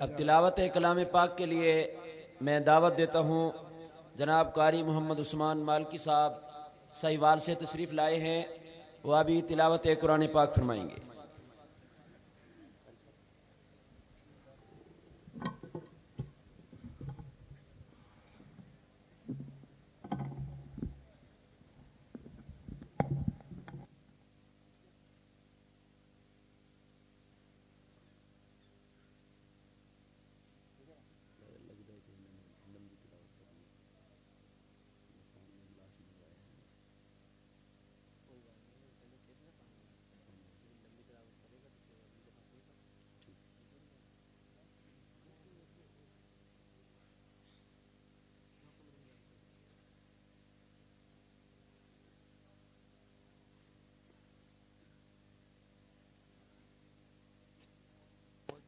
اب تلاوت کلام پاک کے لیے میں دعوت دیتا ہوں۔ جناب قاری محمد عثمان مالکی صاحب سہیوال سے تشریف لائے ہیں۔ وہ ابھی تلاوت قرآن پاک فرمائیں گے۔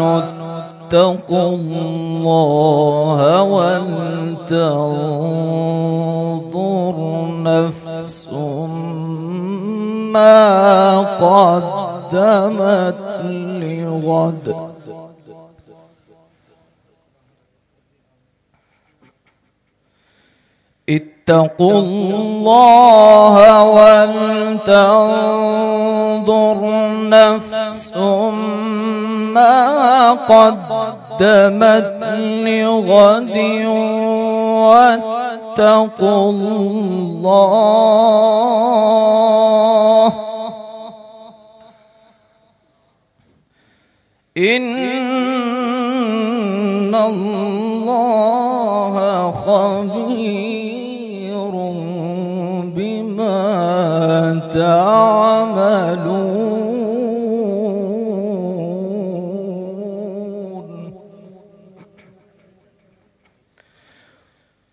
آمنوا اتقوا الله ولتنظر نفس ما قدمت لغد اتقوا الله ولتنظر نفس ما قدمت لغد واتقوا الله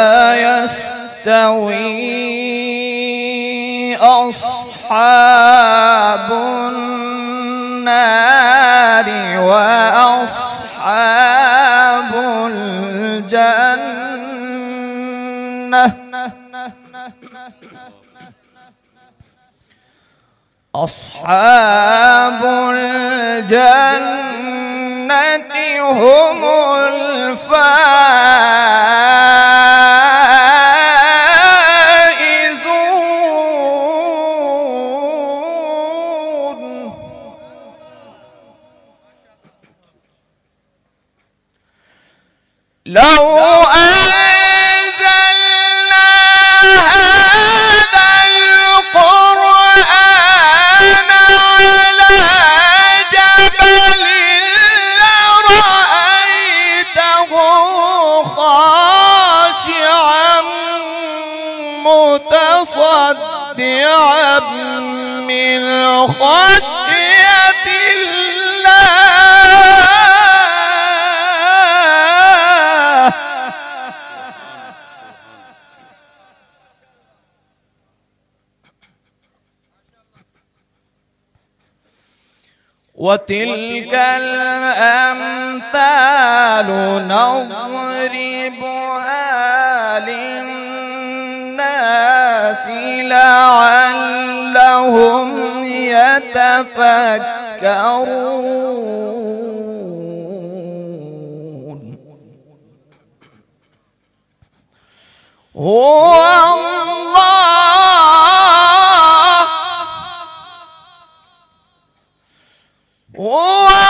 لا يستوي أصحاب النار وأصحاب الجنة. أصحاب وتلك الأمثال نضربها للناس لعلهم يتفكرون. هو هو الله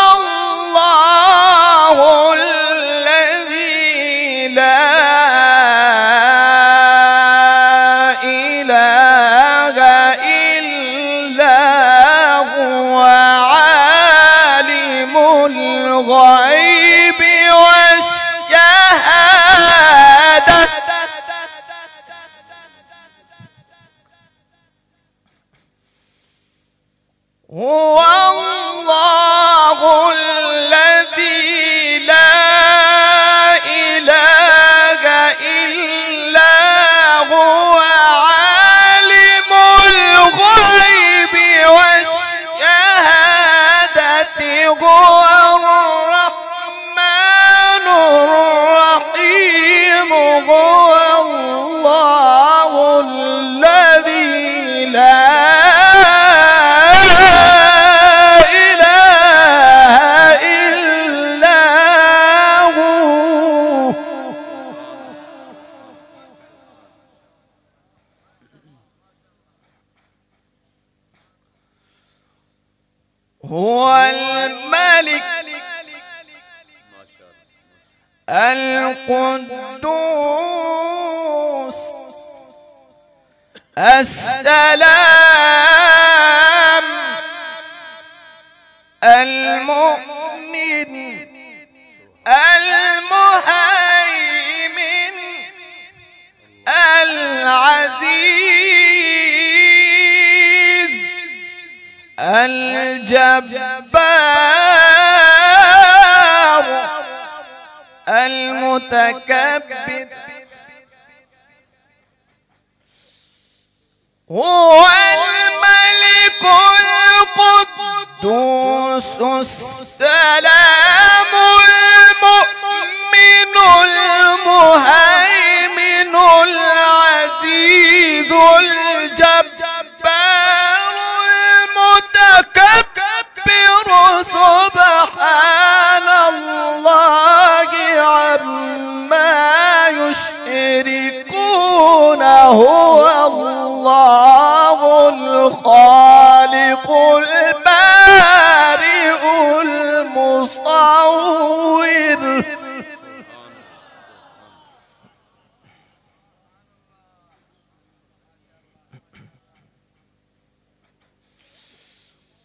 هو الملك القدوس. السلام المتكبر هو الملك القدوس السلام المؤمن المهيمن.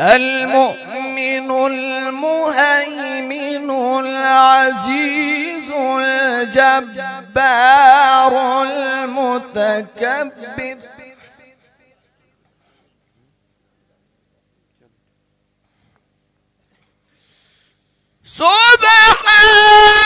المؤمن المهيمن العزيز الجبار المتكبر سبحان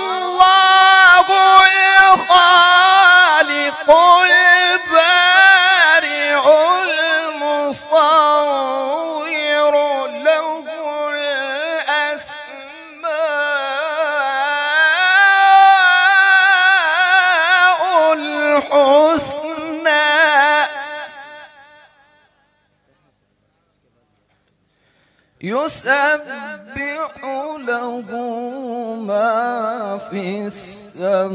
يسبح له ما في السماوات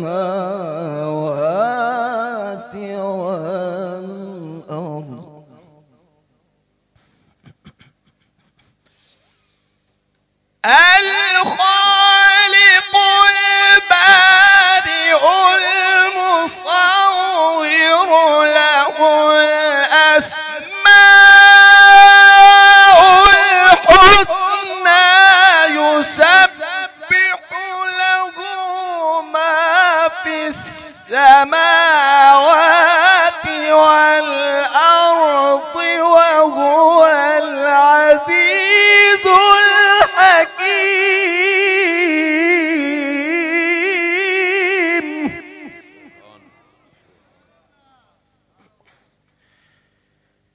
والأرض.